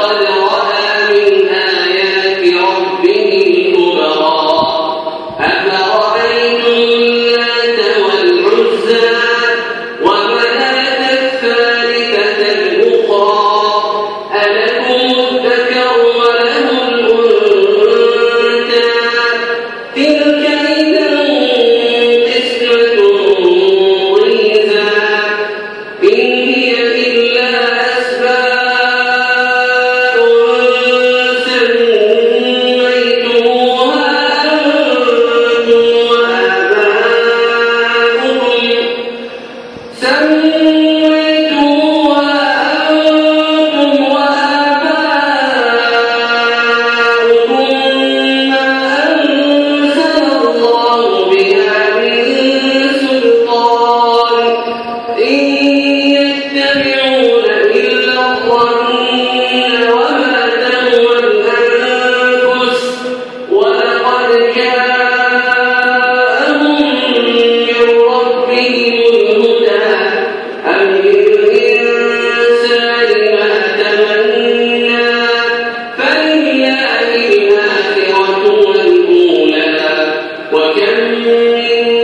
one وكم من